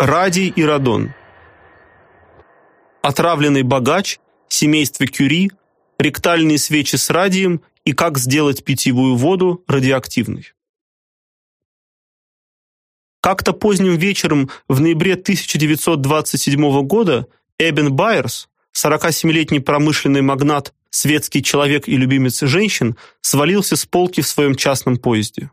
Радий и радон. Отравленный богач, семейство Кюри, ректальные свечи с радием и как сделать питьевую воду радиоактивной. Как-то поздним вечером в ноябре 1927 года Эбен Байерс, 47-летний промышленный магнат, светский человек и любимец женщин, свалился с полки в своем частном поезде.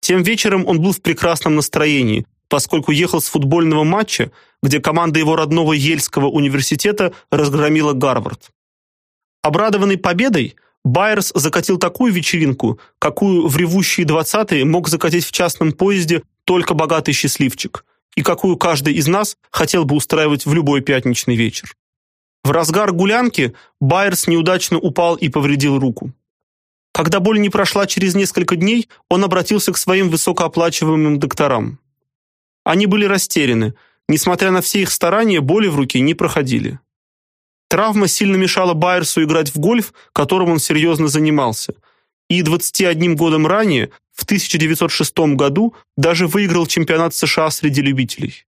Тем вечером он был в прекрасном настроении, поскольку ехал с футбольного матча, где команда его родного Ельского университета разгромила Гарвард. Обрадованный победой, Байерс закатил такую вечеринку, какую в ревущие двадцатые мог закатить в частном поезде только богатый счастливчик, и какую каждый из нас хотел бы устраивать в любой пятничный вечер. В разгар гулянки Байерс неудачно упал и повредил руку. Когда боль не прошла через несколько дней, он обратился к своим высокооплачиваемым докторам. Они были растеряны. Несмотря на все их старания, боли в руке не проходили. Травма сильно мешала Байерсу играть в гольф, которым он серьезно занимался. И 21 годом ранее, в 1906 году, даже выиграл чемпионат США среди любителей.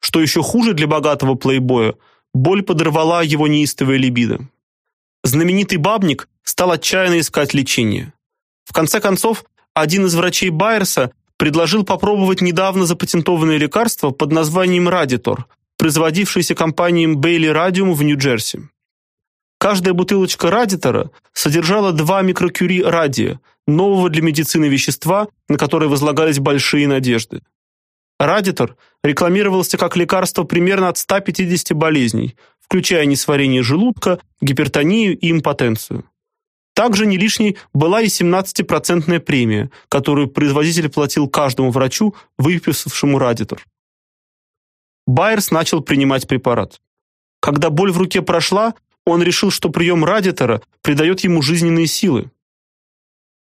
Что еще хуже для богатого плейбоя, боль подорвала его неистовое либидо. Знаменитый бабник стал отчаянно искать лечение. В конце концов, один из врачей Байерса предложил попробовать недавно запатентованное лекарство под названием Радитор, производившееся компанией Bailey Radium в Нью-Джерси. Каждая бутылочка Радитора содержала 2 микрокюри радия, нового для медицины вещества, на которое возлагались большие надежды. Радитор рекламировался как лекарство примерно от 150 болезней, включая несварение желудка, гипертонию и импотенцию. Также не лишней была и 17-процентная премия, которую производитель платил каждому врачу, выписавшему радитор. Байерс начал принимать препарат. Когда боль в руке прошла, он решил, что прием радитора придает ему жизненные силы.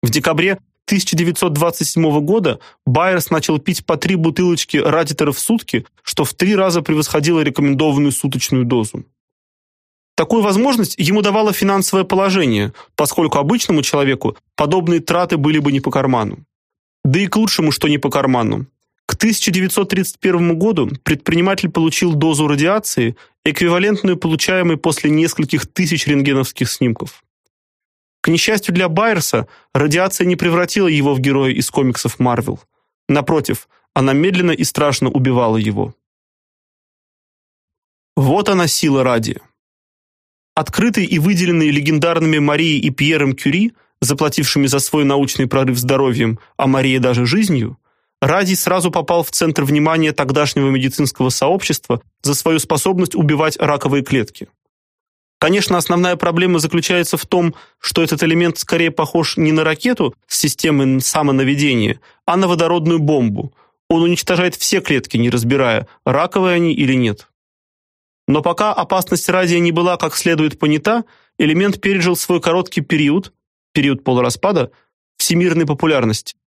В декабре 1927 года Байерс начал пить по три бутылочки радитора в сутки, что в три раза превосходило рекомендованную суточную дозу. Такую возможность ему давало финансовое положение, поскольку обычному человеку подобные траты были бы не по карману. Да и к лучшему, что не по карману. К 1931 году предприниматель получил дозу радиации, эквивалентную получаемой после нескольких тысяч рентгеновских снимков. К несчастью для Байерса, радиация не превратила его в героя из комиксов Марвел. Напротив, она медленно и страшно убивала его. Вот она сила радия. Открытый и выделенный легендарными Марией и Пьером Кюри, заплатившими за свой научный прорыв здоровьем, а Мария даже жизнью, Радий сразу попал в центр внимания тогдашнего медицинского сообщества за свою способность убивать раковые клетки. Конечно, основная проблема заключается в том, что этот элемент скорее похож не на ракету с системой самонаведения, а на водородную бомбу. Он уничтожает все клетки, не разбирая, раковые они или нет. Но пока опасность радия не была как следует понята, элемент пережил свой короткий период, период полураспада, всемирной популярности.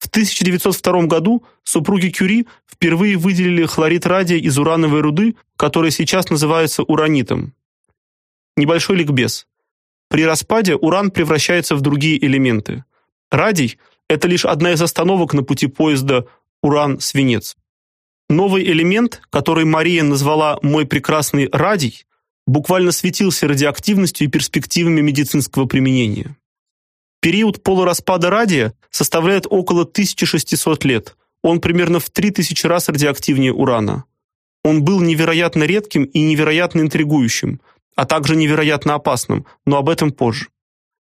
В 1902 году супруги Кюри впервые выделили хлорид радия из урановой руды, который сейчас называется уранитом. Небольшой ликбез. При распаде уран превращается в другие элементы. Радий это лишь одна из остановок на пути поезда уран-свинец. Новый элемент, который Мария назвала «мой прекрасный радий», буквально светился радиоактивностью и перспективами медицинского применения. Период полураспада радия составляет около 1600 лет. Он примерно в 3000 раз радиоактивнее урана. Он был невероятно редким и невероятно интригующим, а также невероятно опасным, но об этом позже.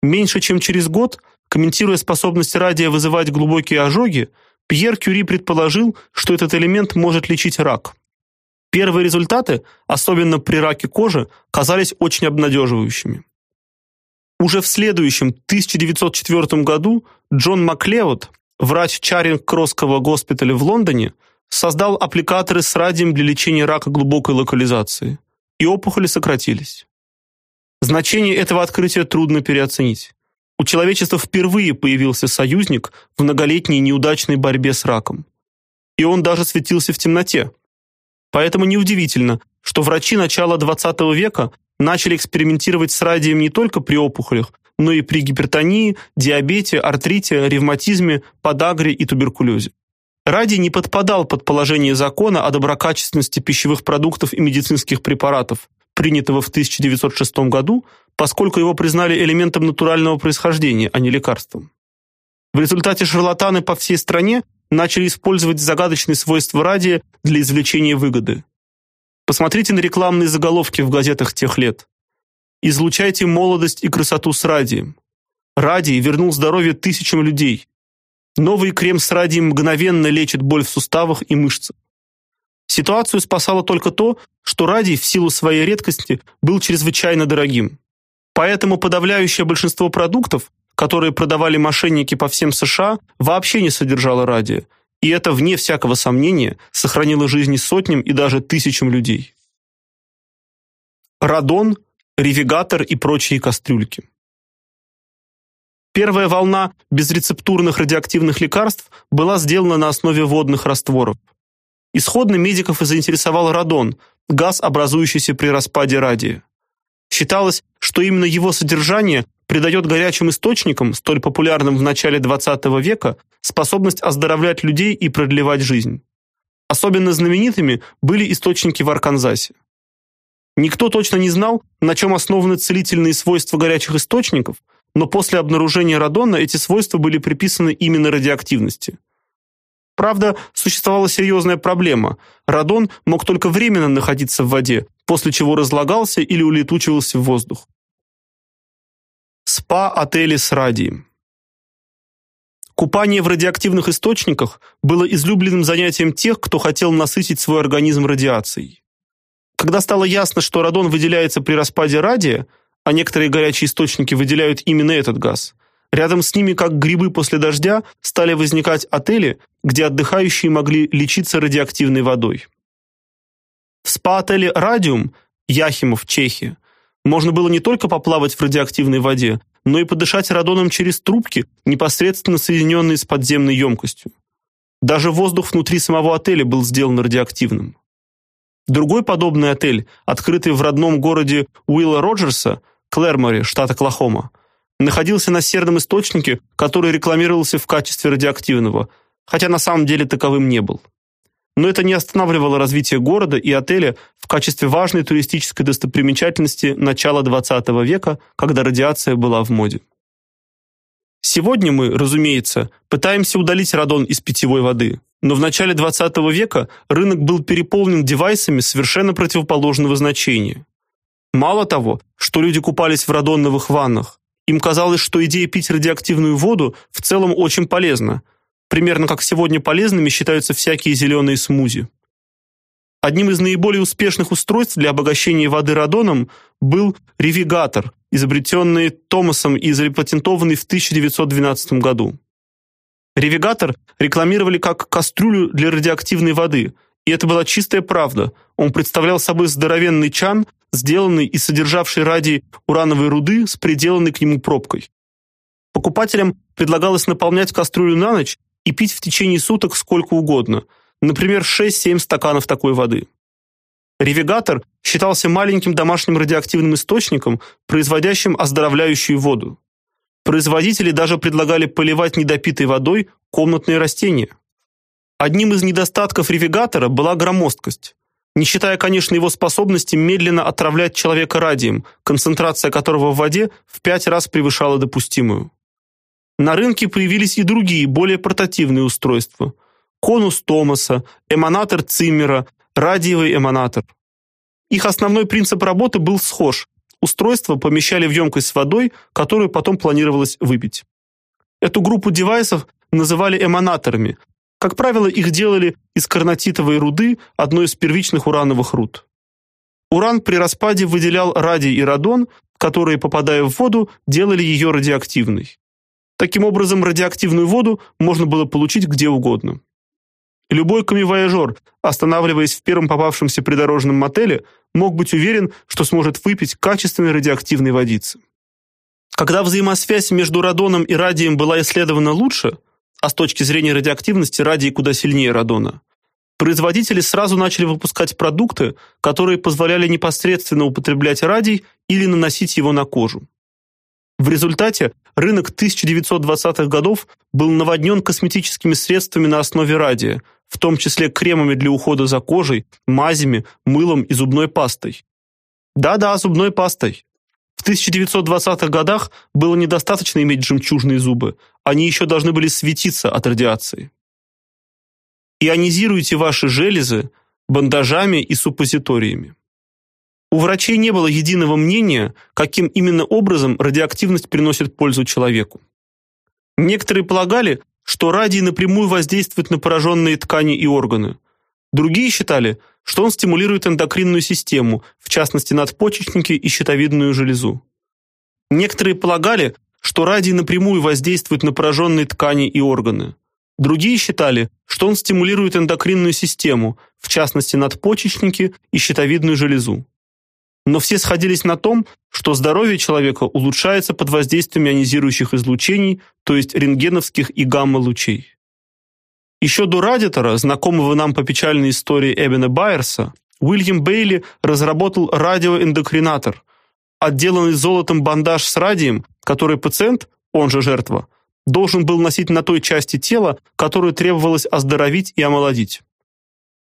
Меньше чем через год, комментируя способность радия вызывать глубокие ожоги, Пьер Кюри предположил, что этот элемент может лечить рак. Первые результаты, особенно при раке кожи, казались очень обнадеживающими. Уже в следующем 1904 году Джон Маклеод, врач Чаринг-Кроссского госпиталя в Лондоне, создал аппликаторы с радием для лечения рака глубокой локализации, и опухоли сократились. Значение этого открытия трудно переоценить. У человечества впервые появился союзник в многолетней неудачной борьбе с раком. И он даже светился в темноте. Поэтому неудивительно, что врачи начала 20 века начали экспериментировать с радием не только при опухолях, но и при гипертонии, диабете, артрите, ревматизме, подагре и туберкулезе. Радий не подпадал под положение закона о доброкачественности пищевых продуктов и медицинских препаратов, принятого в 1906 году, поскольку его признали элементом натурального происхождения, а не лекарством. В результате шарлатаны по всей стране начали использовать загадочные свойства радия для извлечения выгоды. Посмотрите на рекламные заголовки в газетах тех лет. Излучайте молодость и красоту с радием. Радий вернул здоровье тысячам людей. Новый крем с радием мгновенно лечит боль в суставах и мышцах. Ситуацию спасало только то, что радий в силу своей редкости был чрезвычайно дорогим. Поэтому подавляющее большинство продуктов, которые продавали мошенники по всем США, вообще не содержало радия. И это вне всякого сомнения сохранило жизни сотням и даже тысячам людей. Радон, ревигатор и прочие кастрюльки. Первая волна безрецептурных радиоактивных лекарств была сделана на основе водных растворов. Исходно медиков и заинтересовал радон, газ, образующийся при распаде радия. Считалось, что именно его содержание придает горячим источникам, столь популярным в начале XX века, способность оздоровлять людей и продлевать жизнь. Особенно знаменитыми были источники в Арканзасе. Никто точно не знал, на чем основаны целительные свойства горячих источников, но после обнаружения радона эти свойства были приписаны именно радиоактивности. Правда, существовала серьезная проблема. Радон мог только временно находиться в воде, после чего разлагался или улетучивался в воздух. Спа-отели с радием. Купание в радиоактивных источниках было излюбленным занятием тех, кто хотел насытить свой организм радиацией. Когда стало ясно, что радон выделяется при распаде радия, а некоторые горячие источники выделяют именно этот газ. Рядом с ними, как грибы после дождя, стали возникать отели, где отдыхающие могли лечиться радиоактивной водой. В спа-отеле Радиум, Яхимов, Чехия, можно было не только поплавать в радиоактивной воде, но и подышать радоном через трубки, непосредственно соединенные с подземной емкостью. Даже воздух внутри самого отеля был сделан радиоактивным. Другой подобный отель, открытый в родном городе Уилла Роджерса, Клэрмори, штат Оклахома, находился на серном источнике, который рекламировался в качестве радиоактивного, хотя на самом деле таковым не был. Но это не останавливало развитие города и отеля в качестве важной туристической достопримечательности начала XX века, когда радиация была в моде. Сегодня мы, разумеется, пытаемся удалить радон из питьевой воды, но в начале XX века рынок был переполнен девайсами совершенно противоположного значения. Мало того, что люди купались в радоновых ваннах, им казалось, что идея пить радиоактивную воду в целом очень полезна. Примерно как сегодня полезными считаются всякие зеленые смузи. Одним из наиболее успешных устройств для обогащения воды радоном был ревигатор, изобретенный Томасом и запатентованный в 1912 году. Ревигатор рекламировали как кастрюлю для радиоактивной воды, и это была чистая правда. Он представлял собой здоровенный чан, сделанный и содержавший радий урановой руды с приделанной к нему пробкой. Покупателям предлагалось наполнять кастрюлю на ночь и пить в течение суток сколько угодно, например, 6-7 стаканов такой воды. Ревигатор считался маленьким домашним радиоактивным источником, производящим оздоровляющую воду. Производители даже предлагали поливать недопитой водой комнатные растения. Одним из недостатков ревигатора была громоздкость не считая, конечно, его способности медленно отравлять человека радием, концентрация которого в воде в пять раз превышала допустимую. На рынке появились и другие, более портативные устройства: конус Томаса, эманатор Циммера, радиевый эманатор. Их основной принцип работы был схож. Устройство помещали в емкость с водой, которую потом планировалось выпить. Эту группу девайсов называли эманаторами, как правило, их делали из карнотитовой руды, одной из первичных урановых руд. Уран при распаде выделял радий и радон, которые, попадая в воду, делали ее радиоактивной. Таким образом, радиоактивную воду можно было получить где угодно. Любой камевояжер, останавливаясь в первом попавшемся придорожном мотеле, мог быть уверен, что сможет выпить качественной радиоактивной водицы. Когда взаимосвязь между радоном и радием была исследована лучше, а с точки зрения радиоактивности радий куда сильнее радона. Производители сразу начали выпускать продукты, которые позволяли непосредственно употреблять радий или наносить его на кожу. В результате рынок 1920-х годов был наводнен косметическими средствами на основе радия, в том числе кремами для ухода за кожей, мазями, мылом и зубной пастой. Да-да, зубной пастой. В 1920-х годах было недостаточно иметь жемчужные зубы, они еще должны были светиться от радиации. Ионизируйте ваши железы бандажами и суппозиториями. У врачей не было единого мнения, каким именно образом радиоактивность приносит пользу человеку. Некоторые полагали, что радий напрямую воздействует на пораженные ткани и органы. Другие считали, что он стимулирует эндокринную систему, в частности надпочечники и щитовидную железу. Некоторые полагали, что радий напрямую воздействует на пораженные ткани и органы. Другие считали, что он стимулирует эндокринную систему, в частности надпочечники и щитовидную железу но все сходились на том, что здоровье человека улучшается под воздействием ионизирующих излучений, то есть рентгеновских и гамма-лучей. Еще до радитора, знакомого нам по печальной истории Эбена Байерса, Уильям Бейли разработал радиоэндокринатор, отделанный золотом бандаж с радием, который пациент, он же жертва, должен был носить на той части тела, которую требовалось оздоровить и омолодить.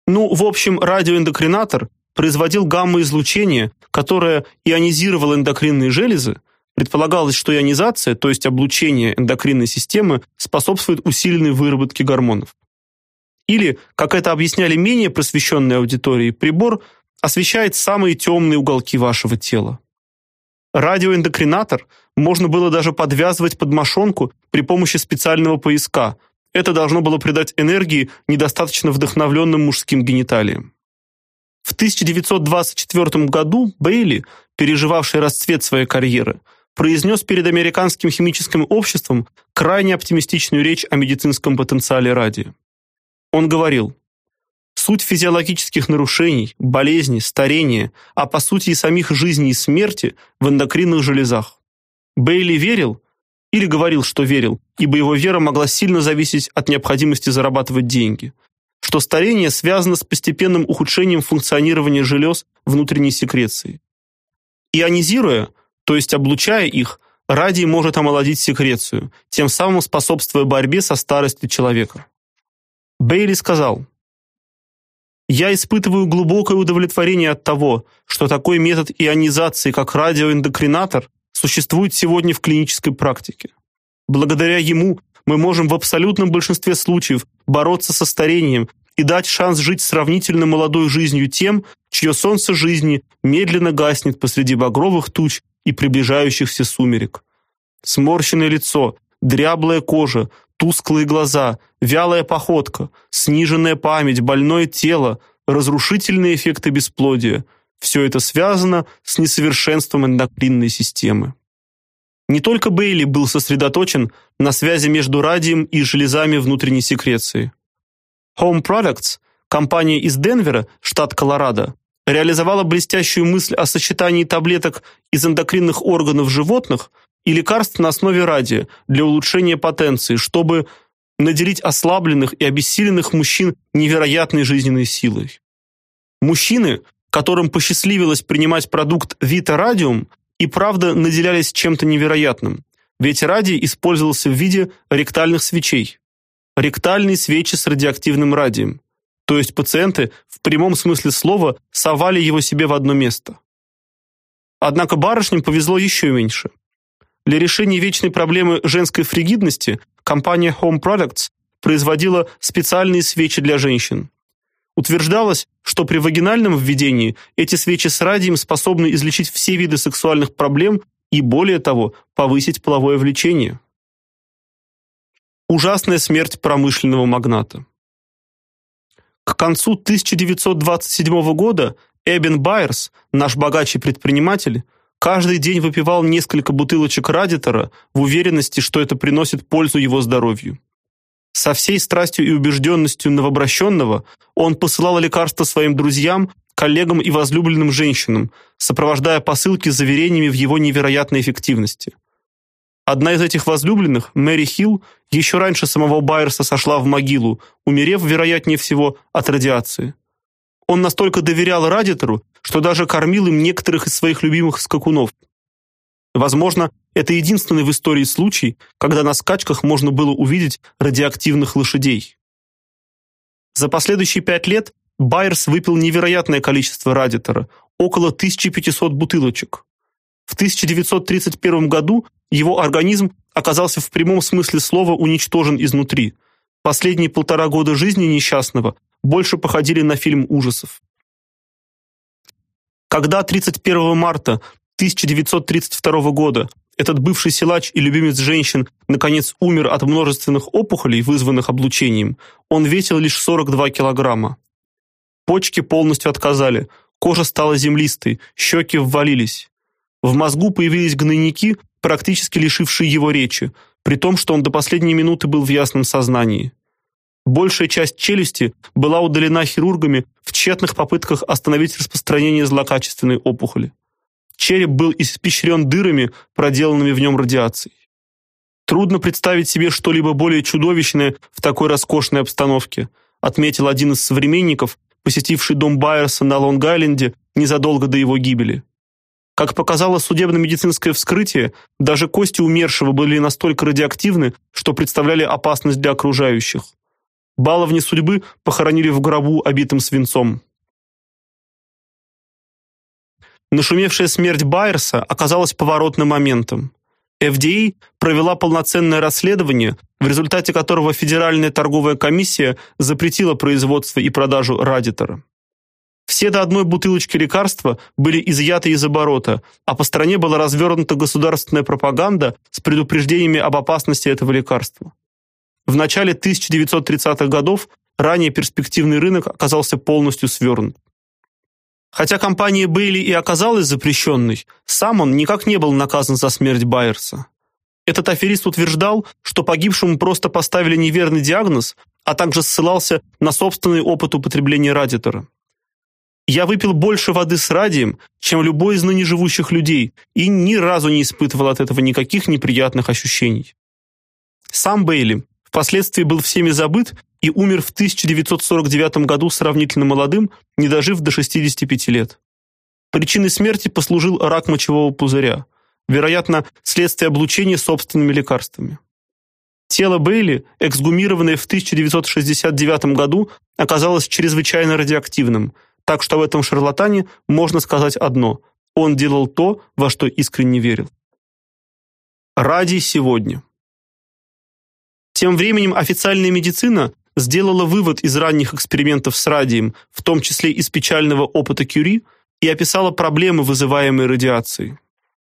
Ну, в общем, радиоэндокринатор производил гамма-излучение, которое ионизировало эндокринные железы, предполагалось, что ионизация, то есть облучение эндокринной системы, способствует усиленной выработке гормонов. Или, как это объясняли менее просвещенные аудитории, прибор освещает самые темные уголки вашего тела. Радиоэндокринатор можно было даже подвязывать под мошонку при помощи специального пояска. Это должно было придать энергии недостаточно вдохновленным мужским гениталиям. В 1924 году Бейли, переживавший расцвет своей карьеры, произнес перед американским химическим обществом крайне оптимистичную речь о медицинском потенциале радия. Он говорил: Суть физиологических нарушений, болезней, старения, а по сути и самих жизни и смерти в эндокринных железах. Бейли верил или говорил, что верил, ибо его вера могла сильно зависеть от необходимости зарабатывать деньги – что старение связано с постепенным ухудшением функционирования желез внутренней секреции. Ионизируя, то есть облучая их, радий может омолодить секрецию, тем самым способствуя борьбе со старостью человека. Бейли сказал: я испытываю глубокое удовлетворение от того, что такой метод ионизации, как радиоэндокринатор, существует сегодня в клинической практике. Благодаря ему мы можем в абсолютном большинстве случаев бороться со старением и дать шанс жить сравнительно молодой жизнью тем, чье солнце жизни медленно гаснет посреди багровых туч и приближающихся сумерек. Сморщенное лицо, дряблая кожа, тусклые глаза, вялая походка, сниженная память, больное тело, разрушительные эффекты бесплодия все это связано с несовершенством эндокринной системы. Не только Бейли был сосредоточен на связи между радием и железами внутренней секреции. Home Products, компания из Денвера, штат Колорадо, реализовала блестящую мысль о сочетании таблеток из эндокринных органов животных и лекарств на основе радия для улучшения потенции, чтобы наделить ослабленных и обессиленных мужчин невероятной жизненной силой. Мужчины, которым посчастливилось принимать продукт Vita Radium, и правда наделялись чем-то невероятным. Ведь радий использовался в виде ректальных свечей. Ректальные свечи с радиоактивным радием. То есть пациенты в прямом смысле слова совали его себе в одно место. Однако барышням повезло еще меньше. Для решения вечной проблемы женской фригидности компания Home Products производила специальные свечи для женщин. Утверждалось, что при вагинальном введении эти свечи с радием способны излечить все виды сексуальных проблем и более того, повысить половое влечение. Ужасная смерть промышленного магната. К концу 1927 года Эбен Байерс, наш богачий предприниматель, каждый день выпивал несколько бутылочек радитора в уверенности, что это приносит пользу его здоровью. Со всей страстью и убежденностью новообращенного он посылал лекарства своим друзьям, коллегам и возлюбленным женщинам, сопровождая посылки с заверениями в его невероятной эффективности. Одна из этих возлюбленных, Мэри Хилл, еще раньше самого Байерса сошла в могилу, умерев, вероятнее всего, от радиации. Он настолько доверял радитору, что даже кормил им некоторых из своих любимых скакунов. Возможно, это единственный в истории случай, когда на скачках можно было увидеть радиоактивных лошадей. За последующие пять лет Байерс выпил невероятное количество радитора около 1500 бутылочек. В 1931 году его организм оказался в прямом смысле слова уничтожен изнутри. Последние полтора года жизни несчастного больше походили на фильм ужасов. Когда 31 марта 1932 года этот бывший силач и любимец женщин наконец умер от множественных опухолей, вызванных облучением, он весил лишь 42 килограмма. Почки полностью отказали, кожа стала землистой, щеки ввалились. В мозгу появились гнойники, практически лишившие его речи, при том, что он до последней минуты был в ясном сознании. Большая часть челюсти была удалена хирургами в тщетных попытках остановить распространение злокачественной опухоли. Череп был испещрен дырами, проделанными в нем радиацией. Трудно представить себе что-либо более чудовищное в такой роскошной обстановке, отметил один из современников, посетивший дом Байерса на Лонг-Айленде незадолго до его гибели. Как показало судебно-медицинское вскрытие, даже кости умершего были настолько радиоактивны, что представляли опасность для окружающих. Баловни судьбы похоронили в гробу, обитым свинцом. Нашумевшая смерть Байерса оказалась поворотным моментом. FDA провела полноценное расследование, в результате которого Федеральная торговая комиссия запретила производство и продажу радитора. Все до одной бутылочки лекарства были изъяты из оборота, а по стране была развернута государственная пропаганда с предупреждениями об опасности этого лекарства. В начале 1930-х годов ранее перспективный рынок оказался полностью свернут. Хотя компания Бейли и оказалась запрещенной, сам он никак не был наказан за смерть Байерса. Этот аферист утверждал, что погибшему просто поставили неверный диагноз, а также ссылался на собственный опыт употребления радитора. Я выпил больше воды с радием, чем любой из ныне живущих людей, и ни разу не испытывал от этого никаких неприятных ощущений. Сам Бейли впоследствии был всеми забыт и умер в 1949 году сравнительно молодым, не дожив до 65 лет. Причиной смерти послужил рак мочевого пузыря, вероятно, следствие облучения собственными лекарствами. Тело Бейли, эксгумированное в 1969 году, оказалось чрезвычайно радиоактивным – так что в этом шарлатане можно сказать одно: он делал то, во что искренне верил. Ради сегодня. Тем временем официальная медицина сделала вывод из ранних экспериментов с радием, в том числе из печального опыта Кюри, и описала проблемы, вызываемые радиацией.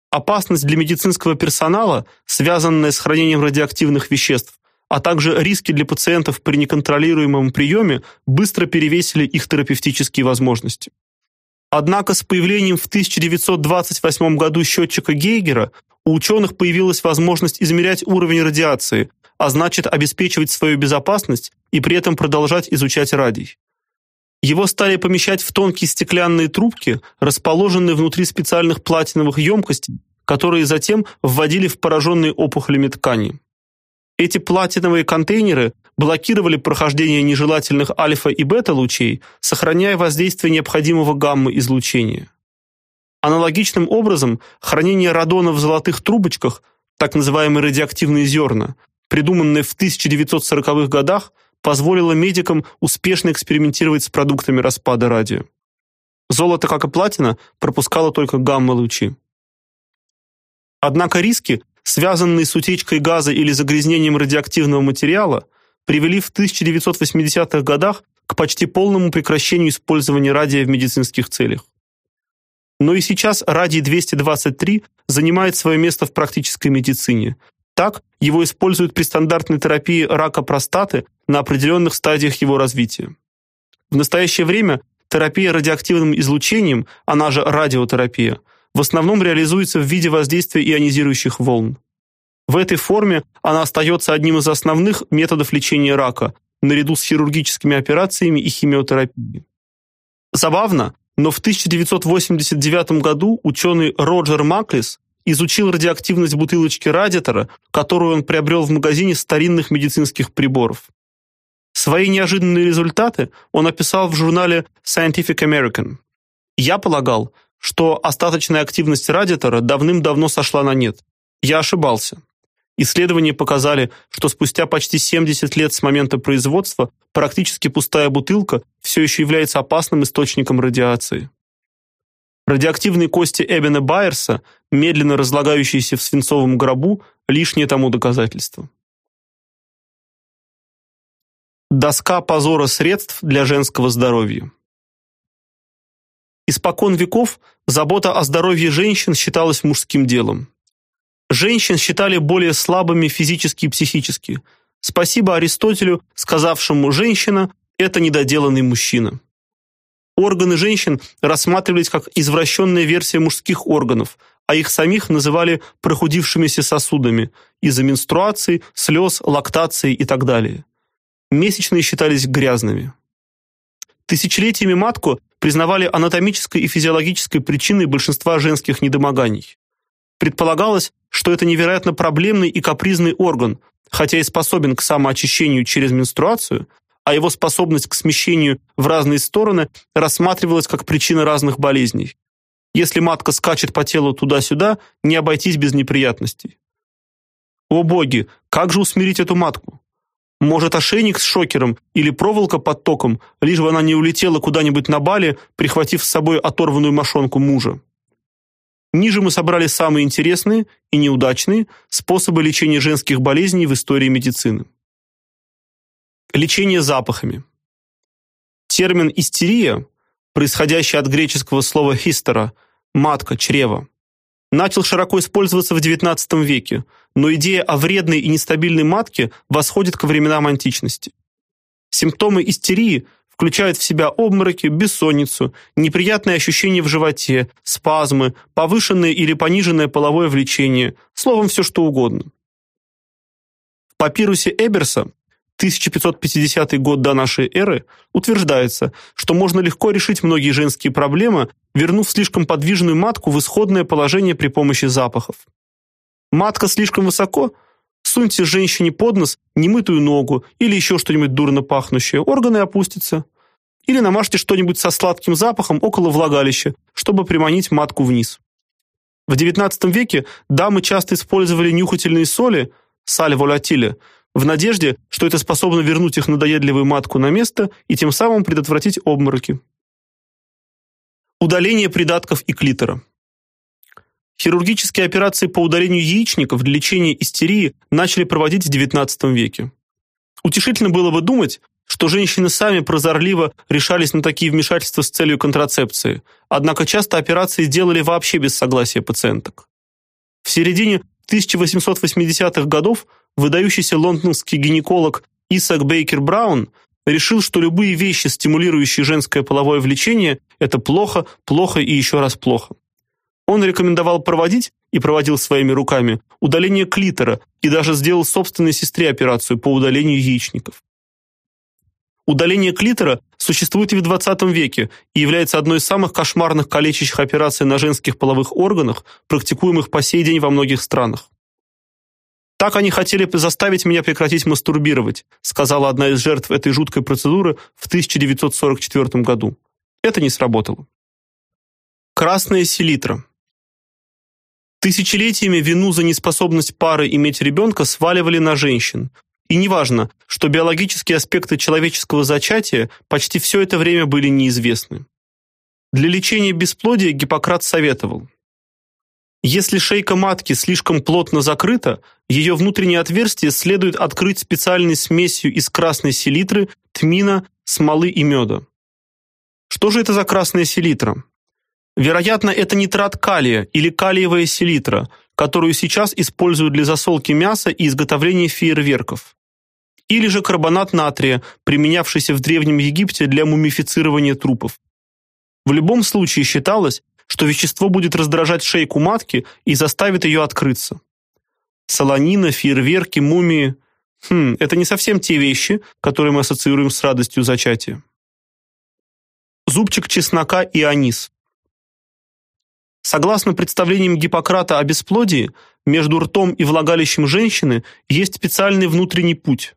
Опасность для медицинского персонала, связанная с хранением радиоактивных веществ, а также риски для пациентов при неконтролируемом приеме быстро перевесили их терапевтические возможности. Однако с появлением в 1928 году счетчика Гейгера у ученых появилась возможность измерять уровень радиации, а значит обеспечивать свою безопасность и при этом продолжать изучать радий. Его стали помещать в тонкие стеклянные трубки, расположенные внутри специальных платиновых емкостей, которые затем вводили в пораженные опухолями ткани. Эти платиновые контейнеры блокировали прохождение нежелательных альфа и бета лучей, сохраняя воздействие необходимого гамма-излучения. Аналогичным образом хранение радона в золотых трубочках, так называемые радиоактивные зерна, придуманное в 1940-х годах, позволило медикам успешно экспериментировать с продуктами распада радия. Золото, как и платина, пропускало только гамма-лучи. Однако риски, связанные с утечкой газа или загрязнением радиоактивного материала, привели в 1980-х годах к почти полному прекращению использования радия в медицинских целях. Но и сейчас радий-223 занимает свое место в практической медицине. Так, его используют при стандартной терапии рака простаты на определенных стадиях его развития. В настоящее время терапия радиоактивным излучением, она же радиотерапия, в основном реализуется в виде воздействия ионизирующих волн. В этой форме она остается одним из основных методов лечения рака, наряду с хирургическими операциями и химиотерапией. Забавно, но в 1989 году ученый Роджер Маклис изучил радиоактивность бутылочки радиатора, которую он приобрел в магазине старинных медицинских приборов. Свои неожиданные результаты он описал в журнале Scientific American. Я полагал, что остаточная активность радиатора давным-давно сошла на нет. Я ошибался. Исследования показали, что спустя почти 70 лет с момента производства практически пустая бутылка все еще является опасным источником радиации. Радиоактивные кости Эбена Байерса, медленно разлагающиеся в свинцовом гробу, лишнее тому доказательство. Доска позора средств для женского здоровья. Испокон веков забота о здоровье женщин считалась мужским делом. Женщин считали более слабыми физически и психически. Спасибо Аристотелю, сказавшему: "Женщина это недоделанный мужчина". Органы женщин рассматривались как извращенная версия мужских органов, а их самих называли прохудившимися сосудами из-за менструаций, слез, лактации и так далее. Месячные считались грязными. Тысячелетиями матку признавали анатомической и физиологической причиной большинства женских недомоганий. Предполагалось, что это невероятно проблемный и капризный орган, хотя и способен к самоочищению через менструацию, а его способность к смещению в разные стороны рассматривалась как причина разных болезней. Если матка скачет по телу туда-сюда, не обойтись без неприятностей. О боги, как же усмирить эту матку? Может, ошейник с шокером или проволока под током, лишь бы она не улетела куда-нибудь на бале, прихватив с собой оторванную мошонку мужа. Ниже мы собрали самые интересные и неудачные способы лечения женских болезней в истории медицины. Лечение запахами. Термин истерия, происходящий от греческого слова хистера матка, чрево, начал широко использоваться в XIX веке, но идея о вредной и нестабильной матке восходит к временам античности. Симптомы истерии включают в себя обмороки, бессонницу, неприятные ощущения в животе, спазмы, повышенное или пониженное половое влечение, словом, все что угодно. В папирусе Эберса 1550 год до нашей эры утверждается, что можно легко решить многие женские проблемы, вернув слишком подвижную матку в исходное положение при помощи запахов. Матка слишком высоко, суньте женщине под нос немытую ногу или еще что-нибудь дурно пахнущее, органы опустятся. Или намажьте что-нибудь со сладким запахом около влагалища, чтобы приманить матку вниз. В XIX веке дамы часто использовали нюхательные соли, саль волатиле, в надежде, что это способно вернуть их надоедливую матку на место и тем самым предотвратить обмороки. Удаление придатков и клитора. Хирургические операции по удалению яичников для лечения истерии начали проводить в XIX веке. Утешительно было бы думать, что женщины сами прозорливо решались на такие вмешательства с целью контрацепции, однако часто операции делали вообще без согласия пациенток. В середине 1880-х годов выдающийся лондонский гинеколог Исаак Бейкер Браун решил, что любые вещи, стимулирующие женское половое влечение это плохо, плохо и еще раз плохо. Он рекомендовал проводить и проводил своими руками удаление клитора и даже сделал собственной сестре операцию по удалению яичников. Удаление клитора существует и в 20 веке и является одной из самых кошмарных калечащих операций на женских половых органах, практикуемых по сей день во многих странах. Так они хотели заставить меня прекратить мастурбировать, сказала одна из жертв этой жуткой процедуры в 1944 году. Это не сработало. Красная селитра. Тысячелетиями вину за неспособность пары иметь ребенка сваливали на женщин. И неважно, что биологические аспекты человеческого зачатия почти все это время были неизвестны. Для лечения бесплодия Гиппократ советовал: если шейка матки слишком плотно закрыта, ее внутреннее отверстие следует открыть специальной смесью из красной селитры, тмина, смолы и меда. Что же это за красная селитра? Вероятно, это нитрат калия или калиевая селитра, которую сейчас используют для засолки мяса и изготовления фейерверков. Или же карбонат натрия, применявшийся в древнем Египте для мумифицирования трупов. В любом случае считалось, что вещество будет раздражать шейку матки и заставит ее открыться. Солонина, фейерверки, мумии хм, это не совсем те вещи, которые мы ассоциируем с радостью зачатия. Зубчик чеснока и анис. Согласно представлениям Гиппократа о бесплодии, между ртом и влагалищем женщины есть специальный внутренний путь.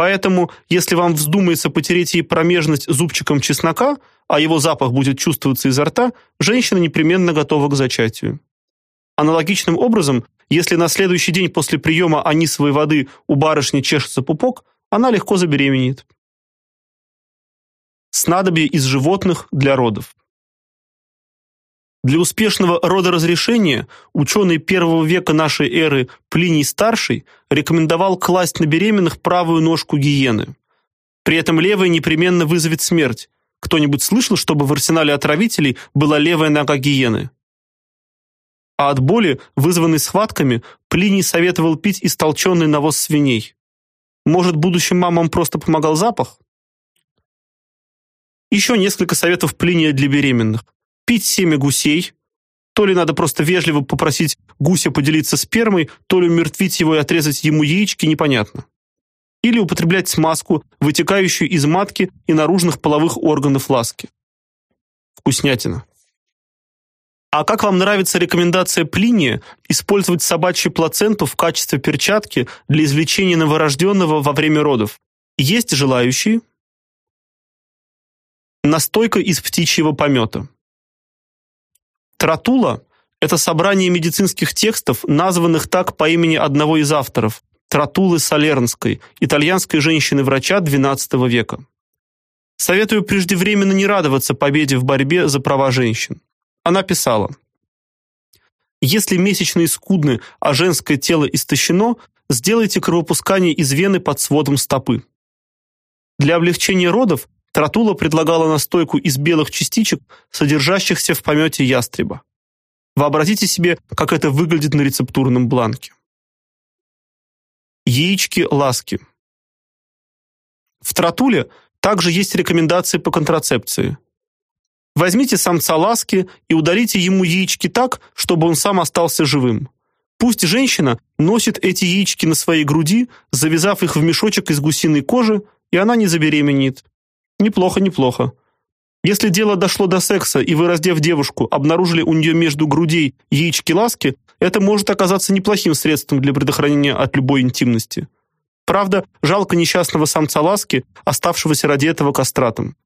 Поэтому, если вам вздумается потереть ей промежность зубчиком чеснока, а его запах будет чувствоваться изо рта, женщина непременно готова к зачатию. Аналогичным образом, Если на следующий день после приема анисовой воды у барышни чешется пупок, она легко забеременеет. Снадобье из животных для родов. Для успешного родоразрешения ученый первого века нашей эры Плиний Старший рекомендовал класть на беременных правую ножку гиены. При этом левая непременно вызовет смерть. Кто-нибудь слышал, чтобы в арсенале отравителей была левая нога гиены? А от боли, вызванной схватками, Плиний советовал пить истолченный навоз свиней. Может, будущим мамам просто помогал запах? Еще несколько советов Плиния для беременных. Пить семя гусей. То ли надо просто вежливо попросить гуся поделиться спермой, то ли умертвить его и отрезать ему яички, непонятно. Или употреблять смазку, вытекающую из матки и наружных половых органов ласки. Вкуснятина. А как вам нравится рекомендация Плиния использовать собачью плаценту в качестве перчатки для извлечения новорожденного во время родов? Есть желающие? Настойка из птичьего помета. Тратула это собрание медицинских текстов, названных так по имени одного из авторов Тратулы Салернской, итальянской женщины-врача XII века. Советую преждевременно не радоваться победе в борьбе за права женщин. Она писала: Если месячные скудны, а женское тело истощено, сделайте кровопускание из вены под сводом стопы. Для облегчения родов Тратула предлагала настойку из белых частичек, содержащихся в помете ястреба. Вообразите себе, как это выглядит на рецептурном бланке. Яички ласки. В Тратуле также есть рекомендации по контрацепции. Возьмите самца ласки и удалите ему яички так, чтобы он сам остался живым. Пусть женщина носит эти яички на своей груди, завязав их в мешочек из гусиной кожи, и она не забеременеет. Неплохо, неплохо. Если дело дошло до секса, и вы, раздев девушку, обнаружили у нее между грудей яички ласки, это может оказаться неплохим средством для предохранения от любой интимности. Правда, жалко несчастного самца ласки, оставшегося ради этого кастратом.